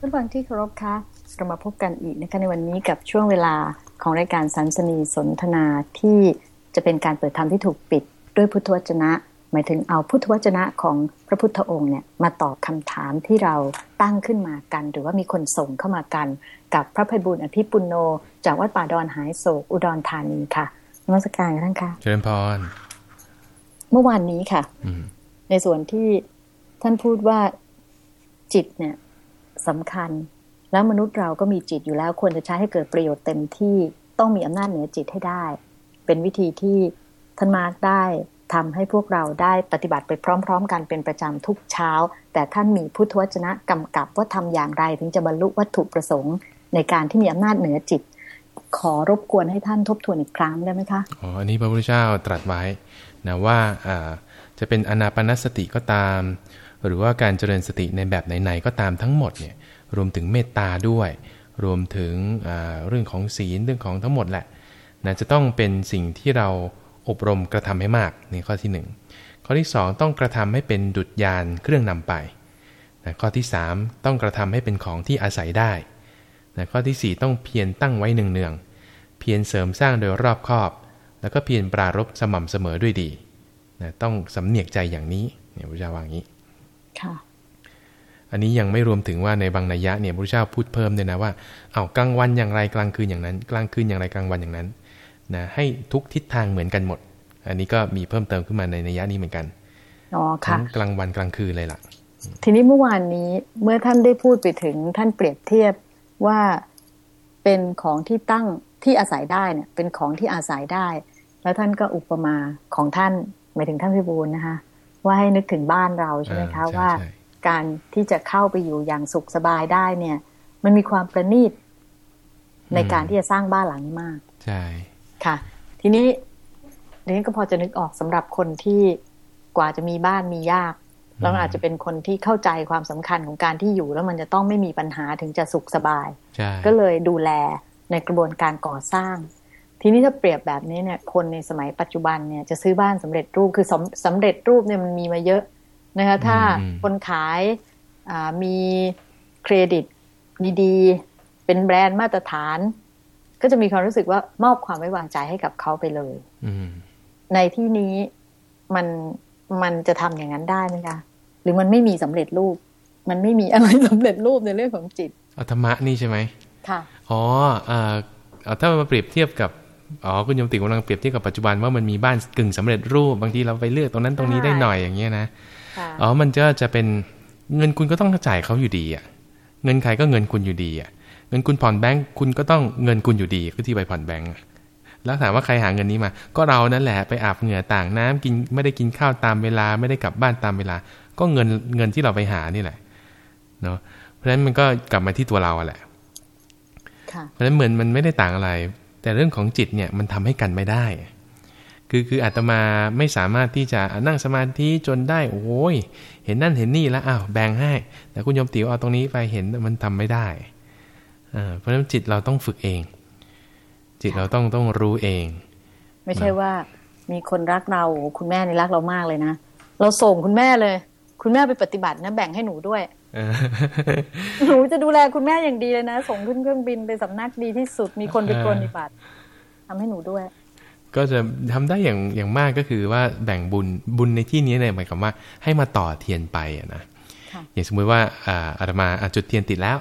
ท่านฟังที่เคารพคะเรามาพบกันอีกนะคะในวันนี้กับช่วงเวลาของรายการสันสนีสนทนาที่จะเป็นการเปิดธรรมที่ถูกปิดด้วยพุทธวจนะ หมายถึงเอาพุทธวจนะของพระพุทธองค์เนี่ยมาตอบคำถามที่เราตั้งขึ้นมากัน หรือว่ามีคนส่งเข้ามากัน กับพระภัยบุญอภิปุโน จากวัดป่าดอนหายโศกอุดรธานีค่ะนมัสการท่านคะเจริญพรเมื่อวานนี้ค่ะในส่วนที่ท่านพูดว่าจิตเนี่ย สำคัญ แล้วมนุษย์เราก็มีจิตอยู่แล้วควรจะใช้ให้เกิดประโยชน์เต็มที่ต้องมีอำนาจเหนือจิตให้ได้ เป็นวิธีที่ท่านมาร์กได้ทำให้พวกเราได้ปฏิบัติไปพร้อม ๆ กันเป็นประจำทุกเช้า แต่ท่านมีพุทธวจนะกำกับว่าทำอย่างไรถึงจะบรรลุวัตถุประสงค์ ในการที่มีอำนาจเหนือจิต ขอรบกวนให้ท่านทบทวนอีกครั้งได้ไหมคะอ๋ออันนี้พระพุทธเจ้าตรัสไว้นะว่าอ่าจะเป็นอนาปนสติก็ตาม หรือว่าการเจริญสติในแบบไหนๆก็ตามทั้งหมดเนี่ยรวมถึงเมตตาด้วย รวมถึงเรื่องของศีลเรื่องของทั้งหมดแหละนะจะต้องเป็นสิ่งที่เราอบรมกระทำให้มากในข้อที่ 1 ข้อที่ 2 ต้องกระทำให้เป็นดุจยานเครื่องนำไปนะข้อที่ 3 ต้องกระทำให้เป็นของที่อาศัยได้นะข้อที่ 4 ต้องเพียรตั้งไว้เนืองๆเพียรเสริมสร้างโดยรอบคอบ แล้วก็เพียรปรารบสม่ำเสมอด้วยดีนะต้องสำเนียกใจอย่างนี้เนี่ยพระเจ้าว่างนี้ อันนี้ยังไม่รวมถึงว่าในบางนัยยะเนี่ยพระเจ้าพูดเพิ่มเลยนะว่าเอากลางวันอย่างไรกลางคืนอย่างนั้น กลางคืนอย่างไรกลางวันอย่างนั้นนะให้ทุกทิศทางเหมือนกันหมด อันนี้ก็มีเพิ่มเติมขึ้นมาในนัยยะนี้เหมือนกันอ๋อค่ะทั้งกลางวันกลางคืนเลยล่ะ ทีนี้เมื่อวานนี้เมื่อท่านได้พูดไปถึงท่านเปรียบเทียบว่าเป็นของที่ตั้งที่อาศัยได้เนี่ยเป็นของที่อาศัยได้ แล้วท่านก็อุปมาของท่านหมายถึงท่านพิบูลนะคะ ว่าให้นึกถึงบ้านเราใช่ไหมคะว่าการที่จะเข้าไปอยู่อย่างสุขสบายได้เนี่ย มันมีความประณีตในการที่จะสร้างบ้านหลังนี้มาก ใช่ ค่ะ ทีนี้เดี๋ยวนี้ก็พอจะนึกออกสำหรับคนที่กว่าจะมีบ้านมียากแล้วอาจจะเป็นคนที่เข้าใจความสำคัญของการที่อยู่แล้วมันจะต้องไม่มีปัญหาถึงจะสุขสบาย ก็เลยดูแลในกระบวนการก่อสร้าง ทีนี้ถ้าเปรียบแบบนี้เนี่ยคนในสมัยปัจจุบันเนี่ยจะซื้อบ้านสำเร็จรูปคือสำสำเร็จรูปเนี่ยมันมีมาเยอะนะคะถ้าคนขายมีเครดิตดีๆ เป็นแบรนด์มาตรฐาน ก็จะมีความรู้สึกว่ามอบความไว้วางใจให้กับเขาไปเลยในที่นี้มันมันจะทำอย่างนั้นได้ไหมคะหรือมันไม่มีสำเร็จรูป มันไม่มีอะไรสำเร็จรูปในเรื่องของจิตอธรรมะนี่ใช่ไหมค่ะอ๋อเอาถ้ามาเปรียบเทียบกับ อ๋อคุณยมติกำลังเปรียบเทียบกับปัจจุบันว่ามันมีบ้านกึ่งสำเร็จรูปบางทีเราไปเลือกตรงนั้นตรงนี้ได้หน่อยอย่างเงี้ยนะอ๋อมันก็จะเป็นเงินคุณก็ต้องจ่ายเขาอยู่ดีอะ เงินใครก็เงินคุณอยู่ดีอะ เงินคุณผ่อนแบงค์คุณก็ต้องเงินคุณอยู่ดีก็ที่ไปผ่อนแบงค์แล้วถามว่าใครหาเงินนี้มา ก็เรานั่นแหละไปอาบเหงื่อต่างน้ำกินไม่ได้กินข้าวตามเวลา ไม่ได้กลับบ้านตามเวลา ก็เงินเงินที่เราไปหานี่แหละเนาะเพราะฉะนั้นมันก็กลับมาที่ตัวเราแหละเพราะฉะนั้นเหมือนมันไม่ได้ต่างอะไร แต่เรื่องของจิตเนี่ยมันทำให้กันไม่ได้ คือคืออาตมาไม่สามารถที่จะนั่งสมาธิจนได้โอ้ยเห็นนั่นเห็นนี่แล้วอ้าวแบ่งให้ แต่คุณยมติ๋วเอาตรงนี้ไปเห็นมันทำไม่ได้เพราะฉะนั้นจิตเราต้องฝึกเอง จิตเราต้องต้องรู้เอง ไม่ใช่ว่ามีคนรักเราคุณแม่นี่รักเรามากเลยนะเราส่งคุณแม่เลย คุณแม่ไปปฏิบัตินะแบ่งให้หนูด้วย หนูจะดูแลคุณแม่อย่างดีเลยนะ ส่งขึ้นเครื่องบินไปสำนักดีที่สุดมีคนไปปฏิบัติทำให้หนูด้วย ก็จะทำได้อย่างอย่างมากก็คือว่าแบ่งบุญบุญในที่นี้เนี่ยหมายความว่าให้มาต่อเทียนไปนะอย่างสมมุติว่าอาตมาจุดเทียนติดแล้ว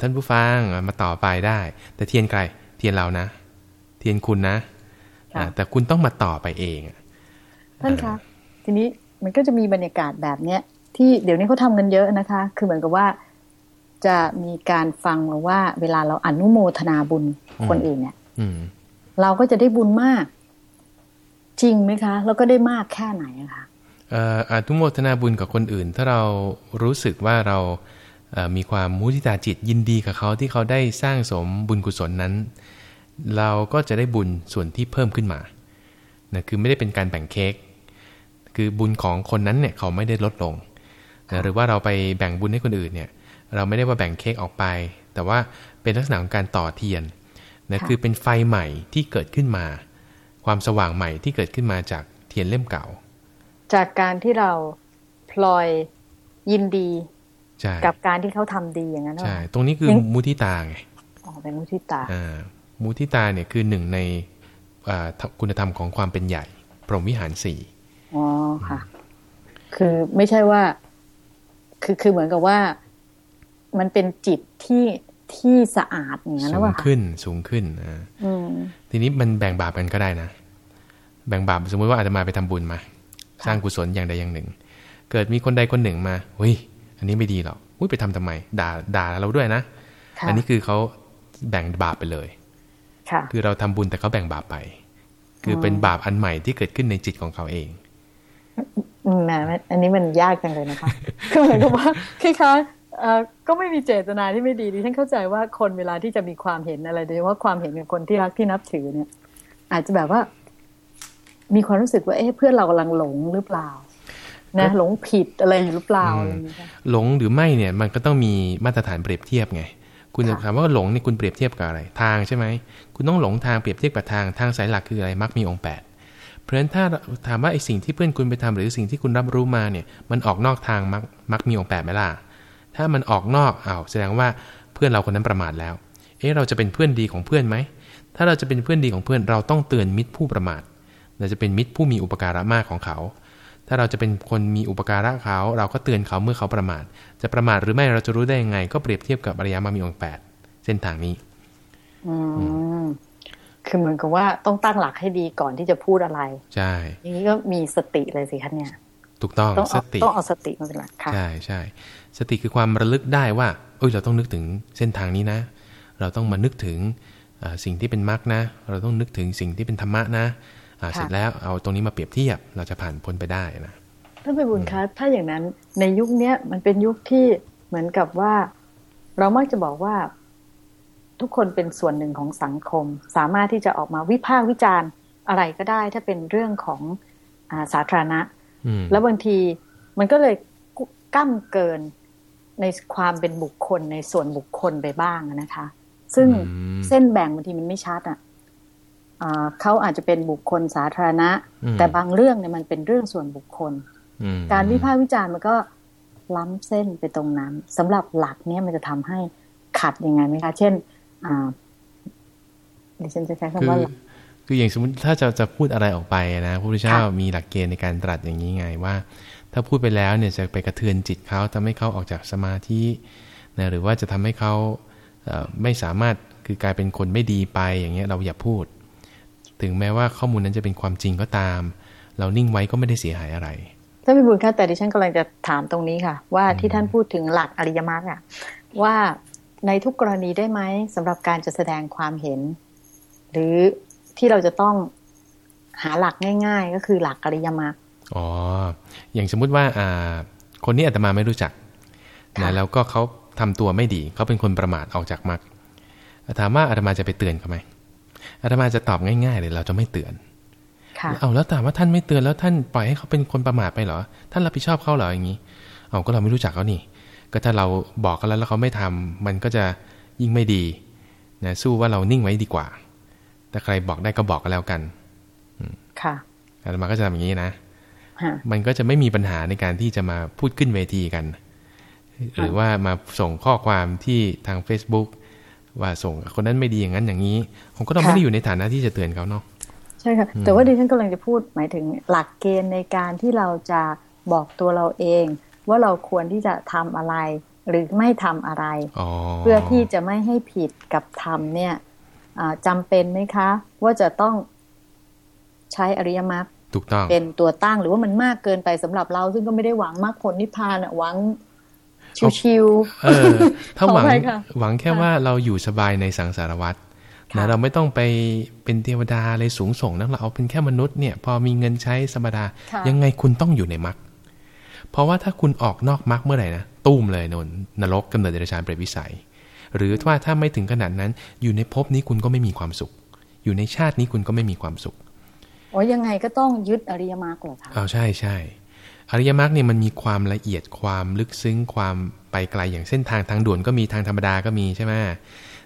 ท่านผู้ฟังมาต่อไปได้ แต่เทียนไกลเทียนเรานะ เทียนคุณนะแต่คุณต้องมาต่อไปเองท่านคะทีนี้มันก็จะมีบรรยากาศแบบเนี้ย ที่เดี๋ยวนี้เขาทำกันเยอะนะคะ คือเหมือนกับว่าจะมีการฟังว่า เวลาเราอนุโมทนาบุญคนอื่นเนี่ยเราก็จะได้บุญมาก จริงไหมคะ แล้วก็ได้มากแค่ไหนคะอาทุโมทนาบุญกับคนอื่น ถ้าเรารู้สึกว่าเรามีความมุทิตาจิตยินดีกับเขาที่เขาได้สร้างสมบุญกุศลนั้น เราก็จะได้บุญส่วนที่เพิ่มขึ้นมานะคือไม่ได้เป็นการแบ่งเค้กคือบุญของคนนั้นเนี่ยเขาไม่ได้ลดลงนะ หรือว่าเราไปแบ่งบุญให้คนอื่นเนี่ย เราไม่ได้ว่าแบ่งเค้กออกไป แต่ว่าเป็นลักษณะของการต่อเทียนนะคือเป็นไฟใหม่ที่เกิดขึ้นมา ความสว่างใหม่ที่เกิดขึ้นมาจากเทียนเล่มเก่า จากการที่เราพลอยยินดีกับการที่เขาทำดีอย่างนั้นใช่ตรงนี้คือมุทิตาไงอ๋อเป็นมุทิตาอ่ามุทิตาเนี่ยคือหนึ่งในคุณธรรมของความเป็นใหญ่ พรหมวิหารสี่อ๋อค่ะ คือไม่ใช่ว่า คือคือเหมือนกับว่า มันเป็นจิตที่ที่สะอาดอย่างนั้นว่าสูงขึ้นสูงขึ้นอ่าทีนี้มันแบ่งบาปกันก็ได้นะ แบ่งบาปสมมติว่าอาจจะมาไปทำบุญมา สร้างกุศลอย่างใดอย่างหนึ่ง เกิดมีคนใดคนหนึ่งมาเฮ้ยอันนี้ไม่ดีหรอกอุ้ยไปทำทำไม ด่าด่าเราด้วยนะ อันนี้คือเขาแบ่งบาปไปเลยคือเราทำบุญแต่เขาแบ่งบาปไป คือเป็นบาปอันใหม่ที่เกิดขึ้นในจิตของเขาเอง แหมอันนี้มันยากจังเลยนะคะคือเหมือนกับว่าคล้ายๆก็ไม่มีเจตนาที่ไม่ดีดิฉันเข้าใจว่าคนเวลาที่จะมีความเห็นอะไรโดยเฉพาะความเห็นกับคนที่รักที่นับถือเนี่ย อาจจะแบบว่า มีความรู้สึกว่าเอ๊ะเพื่อนเรากำลังหลงหรือเปล่านะหลงผิดอะไรหรือเปล่าหลงหรือไม่เนี่ย มันก็ต้องมีมาตรฐานเปรียบเทียบไง คุณถามว่าหลงนี่คุณเปรียบเทียบกับอะไร ทางใช่ไหม คุณต้องหลงทางเปรียบเทียบกับทางทางสายหลักคืออะไรมักมีองค์8 เพราะฉะนั้นถ้าถามว่าไอ้สิ่งที่เพื่อนคุณไปทำหรือสิ่งที่คุณรับรู้มาเนี่ยมันออกนอกทางมักมักมีองค์แปดไหมล่ะถ้ามันออกนอกอ้าวแสดงว่าเพื่อนเราคนนั้นประมาทแล้ว เอ๊ะเราจะเป็นเพื่อนดีของเพื่อนไหมถ้าเราจะเป็นเพื่อนดีของเพื่อนเราต้องเตือนมิตรผู้ประมาทเราจะเป็นมิตรผู้มีอุปการะมากของเขา ถ้าเราจะเป็นคนมีอุปการะเขา เราก็เตือนเขาเมื่อเขาประมาท จะประมาทหรือไม่เราจะรู้ได้ยังไง ก็เปรียบเทียบกับอริยมรรคมีองค์แปดเส้นทางนี้ อืม คือเหมือนกับว่าต้องตั้งหลักให้ดีก่อนที่จะพูดอะไร ใช่ อย่างนี้ก็มีสติเลยสิคะเนี่ย ถูกต้องสติต้องเอาสติมาเป็นหลักค่ะ ใช่ใช่ สติคือความระลึกได้ว่า เอ้ย เราต้องนึกถึงเส้นทางนี้นะ เราต้องมานึกถึงสิ่งที่เป็นมรรคนะ เราต้องนึกถึงสิ่งที่เป็นธรรมะนะเสร็จแล้วเอาตรงนี้มาเปรียบเทียบ เราจะผ่านพ้นไปได้นะท่านไปบุญคะถ้าอย่างนั้นในยุคนี้มันเป็นยุคที่เหมือนกับว่า เรามักจะบอกว่า ทุกคนเป็นส่วนหนึ่งของสังคม สามารถที่จะออกมาวิพากษ์วิจารณ์อะไรก็ได้ ถ้าเป็นเรื่องของอาสาธารณะ แล้วบางทีมันก็เลยก้ำเกินในความเป็นบุคคลในส่วนบุคคลไปบ้างนะคะ ซึ่งเส้นแบ่งบางทีมันไม่ชัดอะเขาอาจจะเป็นบุคคลสาธารณะ แต่บางเรื่องเนี่ยมันเป็นเรื่องส่วนบุคคล การวิพากษ์วิจารณ์มันก็ล้ำเส้นไปตรงนั้นสำหรับหลักเนี้ยมันจะทำให้ขัดยังไงไหมคะ เช่น ดิฉันจะใช้คำว่าคืออย่างสมมติถ้าจะจะพูดอะไรออกไปนะพระพุทธเจ้ามีหลักเกณฑ์ในการตรัสอย่างนี้ไงว่า ถ้าพูดไปแล้วเนี่ยจะไปกระเทือนจิตเขาทำให้เขาออกจากสมาธินะหรือว่าจะทำให้เขาไม่สามารถคือกลายเป็นคนไม่ดีไปอย่างเงี้ยเราอย่าพูด ถึงแม้ว่าข้อมูลนั้นจะเป็นความจริงก็ตาม เรานิ่งไว้ก็ไม่ได้เสียหายอะไรท่านพิบูลค่ะแต่ดิฉันกำลังจะถามตรงนี้ค่ะ ว่าที่ท่านพูดถึงหลักอริยมรรคอะว่า ในทุกกรณีได้ไหมสำหรับการจะแสดงความเห็น หรือที่เราจะต้องหาหลักง่าย ๆ ก็คือหลักอริยมรรคอ๋อ อย่างสมมุติว่าอ่า คนนี้อาตมาไม่รู้จักนะแล้วก็เขาทำตัวไม่ดีเขาเป็นคนประมาทออกจากมรรคถามว่าอาตมาจะไปเตือนเขาไหมอาตมาจะตอบง่ายๆเลยเราจะไม่เตือนเอาแล้วถามว่าท่านไม่เตือนแล้วท่านปล่อยให้เขาเป็นคนประมาทไปเหรอ ท่านรับผิดชอบเขาเหรออย่างนี้ เอาก็เราไม่รู้จักเขานี่ ก็ถ้าเราบอกกันแล้วแล้วเขาไม่ทำมันก็จะยิ่งไม่ดีนะสู้ว่าเรานิ่งไว้ดีกว่า แต่ใครบอกได้ก็บอกกันแล้วกันค่ะอาตมาก็จะทำอย่างนี้นะมันก็จะไม่มีปัญหาในการที่จะมาพูดขึ้นเวทีกัน หรือว่ามาส่งข้อความที่ทาง Facebook ว่าส่งคนนั้นไม่ดีอย่างนั้นอย่างนี้ ผมก็ต้องไม่ได้อยู่ในฐานะที่จะเตือนเขาเนาะใช่ค่ะแต่ว่าดิฉันกำลังจะพูดหมายถึงหลักเกณฑ์ในการที่เราจะบอกตัวเราเอง ว่าเราควรที่จะทำอะไร หรือไม่ทำอะไร เพื่อที่จะไม่ให้ผิดกับทำเนี่ยจำเป็นไหมคะ ว่าจะต้องใช้อริยมรรคถูกต้องเป็นตัวตั้งหรือว่ามันมากเกินไปสำหรับเรา ซึ่งก็ไม่ได้หวังมากผลนิพพานอะหวังชิวๆถ้าหวังหวังแค่ว่าเราอยู่สบายในสังสารวัตรนะเราไม่ต้องไปเป็นเทวดาเลยสูงส่งนะเราเอาเป็นแค่มนุษย์เนี่ย พอมีเงินใช้สมดายังไงคุณต้องอยู่ในมรรค เพราะว่าถ้าคุณออกนอกมรรคเมื่อไหร่นะตุ้มเลยนนนรกกำเนิดเดรัจฉานเปรตวิสัย หรือว่าถ้าไม่ถึงขนาดนั้น อยู่ในภพนี้คุณก็ไม่มีความสุข อยู่ในชาตินี้คุณก็ไม่มีความสุขอ๋อยังไงก็ต้องยึดอริยมรรคเหรอคะอ้าวใช่ใช่อริยมรรคเนี่ยมันมีความละเอียดความลึกซึ้งความไปไกลอย่างเส้นทางทางด่วนก็มีทางธรรมดาก็มีใช่ไหม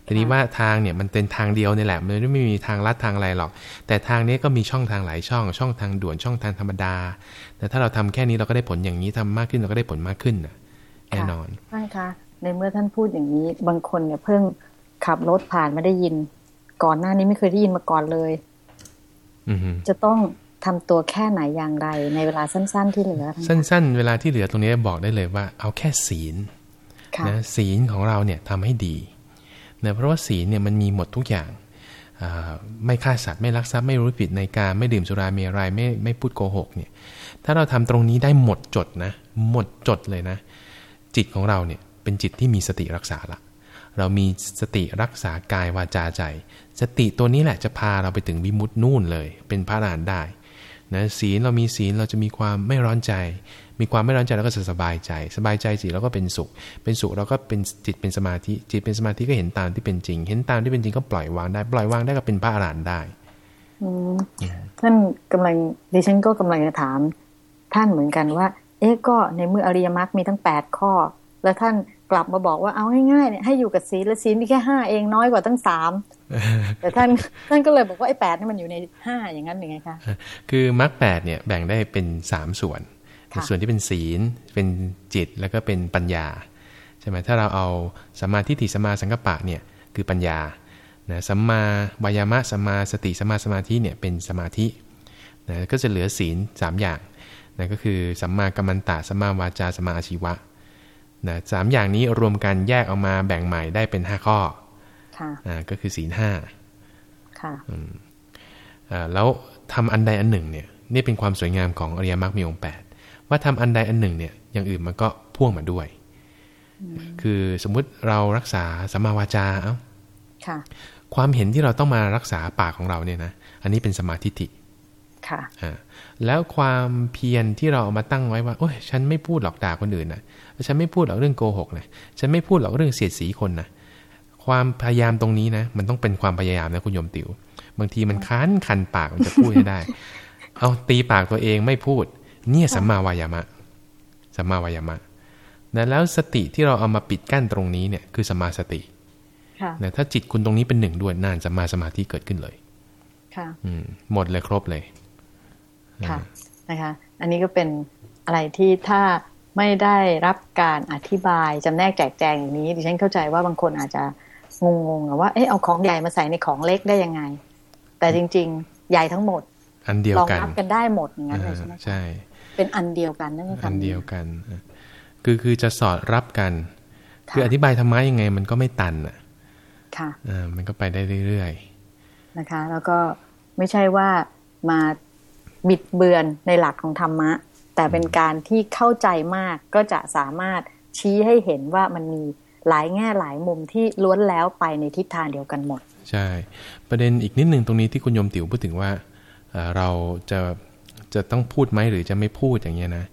ทีนี้ว่าทางเนี่ยมันเป็นทางเดียวนี่แหละมันไม่มีทางลัดทางอะไรหรอก แต่ทางนี้ก็มีช่องทางหลายช่อง ช่องทางด่วนช่องทางธรรมดา แต่ถ้าเราทำแค่นี้เราก็ได้ผลอย่างนี้ทำมากขึ้นเราก็ได้ผลมากขึ้นนะแน่นอนใช่ค่ะในเมื่อท่านพูดอย่างนี้บางคนเนี่ยเพิ่งขับรถผ่านไม่ได้ยิน ก่อนหน้านี้ไม่เคยได้ยินมาก่อนเลยจะต้องทำตัวแค่ไหนอย่างไร ในเวลาสั้น ๆ ที่เหลือ สั้น ๆ เวลาที่เหลือตรงนี้บอกได้เลยว่า เอาแค่ศีลนะศีลของเราเนี่ยทำให้ดี นะเพราะว่าศีลเนี่ยมันมีหมดทุกอย่าง ไม่ฆ่าสัตว์ไม่ลักทรัพย์ไม่รู้ผิดในการไม่ดื่มสุราเมรัยไม่ไม่พูดโกหกเนี่ยถ้าเราทำตรงนี้ได้หมดจดนะหมดจดเลยนะ จิตของเราเนี่ยเป็นจิตที่มีสติรักษาละเรามีสติรักษากายวาจาใจ สติตัวนี้แหละจะพาเราไปถึงวิมุตต์นู่นเลย เป็นพระอรหันต์ได้ นะศีลเรามีศีลเราจะมีความไม่ร้อนใจ มีความไม่ร้อนใจแล้วก็จะสบายใจ สบายใจสิแล้วก็เป็นสุข เป็นสุขเราก็เป็นจิตเป็นสมาธิ จิตเป็นสมาธิก็เห็นตามที่เป็นจริง เห็นตามที่เป็นจริงก็ปล่อยวางได้ ปล่อยวางได้ก็เป็นพระอรหันต์ได้ท่านกำลังดิฉันก็กำลังจะถาม ท่านเหมือนกันว่า เอ๊ะก็ในเมื่ออริยมรรคมีทั้งแปดข้อ แล้วท่าน กลับมาบอกว่าเอาง่ายๆเนี่ยให้อยู่กับศีลและศีลมีแค่ห้าเองน้อยกว่าตั้งสามแต่ท่านท่านก็เลยบอกว่าไอ้แปดนี่มันอยู่ในห้าอย่างนั้นหรือไงคะคือมรรคแปดเนี่ยแบ่งได้เป็นสามส่วน ส่วนที่เป็นศีลเป็นจิตแล้วก็เป็นปัญญาใช่ไหมถ้าเราเอาสัมมาทิฏฐิสัมมาสังกัปปะเนี่ยคือปัญญานะสัมมาวายามะสัมมาสติสัมมาสมาธิเนี่ยเป็นสมาธินะก็จะเหลือศีลสามอย่างนะก็คือสัมมากัมมันตะสัมมาวาจาสัมมาอาชีวะ นะสามอย่างนี้รวมกันแยกออกมาแบ่งใหม่ได้เป็นห้าข้อ ค่ะอ่าก็คือศีลห้าค่ะอืมอ่าแล้วทำอันใดอันหนึ่งเนี่ยนี่เป็นความสวยงามของอริยมรรคมีองค์แปดว่าทำอันใดอันหนึ่งเนี่ยอย่างอื่นมันก็พ่วงมาด้วย คือสมมุติเรารักษาสัมมาวาจาเอ้าความเห็นที่เราต้องมารักษาปากของเราเนี่ยนะอันนี้เป็นสมาธิิ ค่ะอ่าแล้วความเพียรที่เราเอามาตั้งไว้ว่าโอ้ยฉันไม่พูดหลอกด่าคนอื่นนะฉันไม่พูดหรอกเรื่องโกหกนะฉันไม่พูดหรอกเรื่องเสียดสีคนนะความพยายามตรงนี้นะ มันต้องเป็นความพยายามนะคุณโยมติว๋วบางทีมันคันคันปากมันจะพูดให้ได้ เอาตีปากตัวเองไม่พูด เนี่ยสัมมาวายามะสัมมาวายามะนะแล้วสติที่เราเอามาปิดกั้นตรงนี้เนี่ยคือสัมมาสตินะถ้าจิตคุณตรงนี้เป็นหนึ่งด้วยนานสัมมาสมาธิเกิดขึ้นเลย ค่ะ อืมหมดเลยครบเลย ค่ะนะคะอันนี้ก็เป็นอะไรที่ถ้าไม่ได้รับการอธิบายจำแนกแจกแจงอย่างนี้ดิฉันเข้าใจว่าบางคนอาจจะงงๆว่าเออเอาของใหญ่มาใส่ในของเล็กได้ยังไง แต่จริง ๆ ใหญ่ทั้งหมด อันเดียวกันรองรับกันได้หมดอย่างนั้นเลยใช่ไหมใช่ เป็นอันเดียวกันนั่นคืออันเดียวกัน คือคือจะสอดรับกัน คืออธิบายธรรมะยังไง มันก็ไม่ตันอะค่ะอ่ามันก็ไปได้เรื่อยๆนะคะ แล้วก็ไม่ใช่ว่ามา บิดเบือนในหลักของธรรมะ แต่เป็นการที่เข้าใจมากก็จะสามารถชี้ให้เห็นว่ามันมีหลายแง่หลายมุมที่ล้วนแล้วไปในทิศทางเดียวกันหมด ใช่ ประเด็นอีกนิดหนึ่งตรงนี้ที่คุณยมติ๋วพูดถึงว่าเราจะจะต้องพูดไหมหรือจะไม่พูดอย่างเงี้ยนะ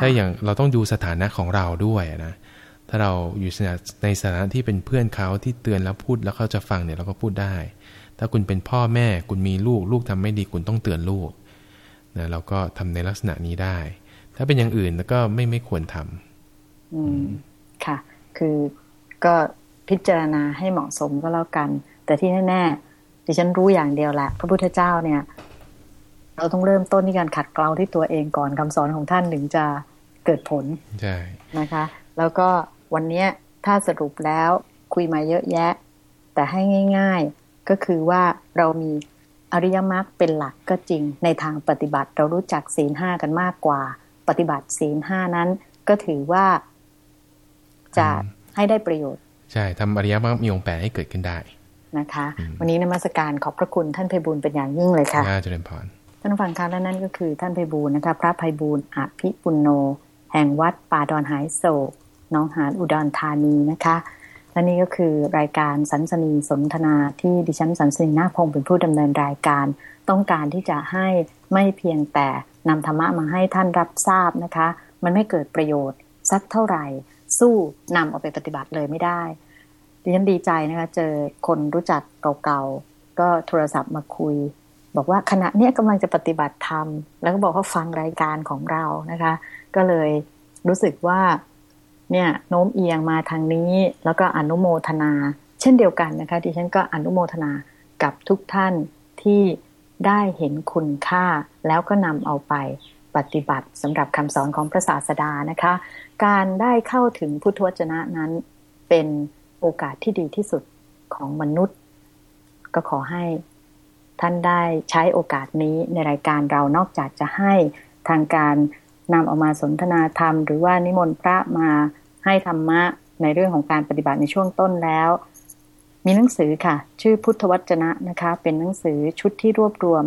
ถ้าอย่างเราต้องดูสถานะของเราด้วยนะ ถ้าเราอยู่ในสถานะที่เป็นเพื่อนเขาที่เตือนแล้วพูดแล้วเขาจะฟังเนี่ยเราก็พูดได้ ถ้าคุณเป็นพ่อแม่คุณมีลูกลูกทำไม่ดีคุณต้องเตือนลูก นะเราก็ทำในลักษณะนี้ได้ ถ้าเป็นอย่างอื่นแล้วก็ไม่ไม่ควรทำอืมค่ะ คือก็พิจารณาให้เหมาะสมก็แล้วกัน แต่ที่แน่ๆดิฉันรู้อย่างเดียวแหละ พระพุทธเจ้าเนี่ย เราต้องเริ่มต้นที่การขัดเกลาที่ตัวเองก่อนคำสอนของท่านถึงจะเกิดผลใช่นะคะ แล้วก็วันนี้ถ้าสรุปแล้วคุยมาเยอะแยะ แต่ให้ง่าย ๆ ก็คือว่าเรามี อริยมรรคเป็นหลักก็จริง ในทางปฏิบัติเรารู้จักศีลห้ากันมากกว่า ปฏิบัติศีลห้านั้น ก็ถือว่าจะให้ได้ประโยชน์ ใช่ทำอริยมรรคมีองค์แปดให้เกิดขึ้นได้นะคะ วันนี้นมัสการขอบพระคุณท่านไพบูลเป็นอย่างยิ่งเลยค่ะเจริญพรท่านฟังค่ะและนั่นก็คือท่านไพบูลนะคะ พระไพบูลอภิปุณโน แห่งวัดป่าดอนหายโศกน้องหานอุดรธานีนะคะ และนี่ก็คือรายการสันสนีสนทนาที่ดิฉันสันสนีนาพงศ์เป็นผู้ดำเนินรายการ ต้องการที่จะให้ไม่เพียงแต่นำธรรมะมาให้ท่านรับทราบนะคะ มันไม่เกิดประโยชน์สักเท่าไหร่ สู้นำเอาไปปฏิบัติเลยไม่ได้ดิฉันดีใจนะคะเจอคนรู้จักเก่าๆก็โทรศัพท์มาคุย บอกว่าขณะเนี้ยกำลังจะปฏิบัติธรรม แล้วก็บอกว่าฟังรายการของเรานะคะ ก็เลยรู้สึกว่า เนี่ยโน้มเอียงมาทางนี้ แล้วก็อนุโมทนา เช่นเดียวกันนะคะดิฉันก็อนุโมทนากับทุกท่านที่ได้เห็นคุณค่า แล้วก็นำเอาไปปฏิบัติสำหรับคำสอนของพระศาสดานะคะ การได้เข้าถึงพุทธวจนะนั้นเป็นโอกาสที่ดีที่สุดของมนุษย์ ก็ขอให้ท่านได้ใช้โอกาสนี้ในรายการเรานอกจากจะให้ทางการ นำเอามาสนทนาธรรม หรือว่านิมนต์พระมาให้ธรรมะในเรื่องของการปฏิบัติในช่วงต้นแล้ว มีหนังสือค่ะ ชื่อพุทธวจนะนะคะ เป็นหนังสือชุดที่รวบรวม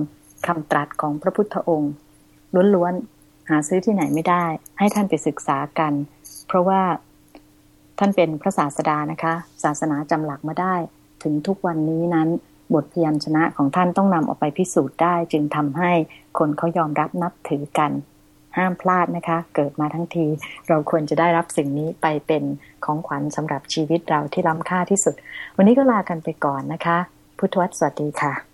คำตรัสของพระพุทธองค์ล้วนๆหาซื้อที่ไหนไม่ได้ ให้ท่านไปศึกษากัน เพราะว่าท่านเป็นพระศาสดานะคะ ศาสนาจำหลักมาได้ ถึงทุกวันนี้นั้น บทพยัญชนะของท่านต้องนำออกไปพิสูจน์ได้ จึงทำให้คนเขายอมรับนับถือกัน ห้ามพลาดนะคะ เกิดมาทั้งที เราควรจะได้รับสิ่งนี้ไปเป็นของขวัญสำหรับชีวิตเราที่ล้ำค่าที่สุด วันนี้ก็ลากันไปก่อนนะคะ พุทธวัตรสวัสดีค่ะ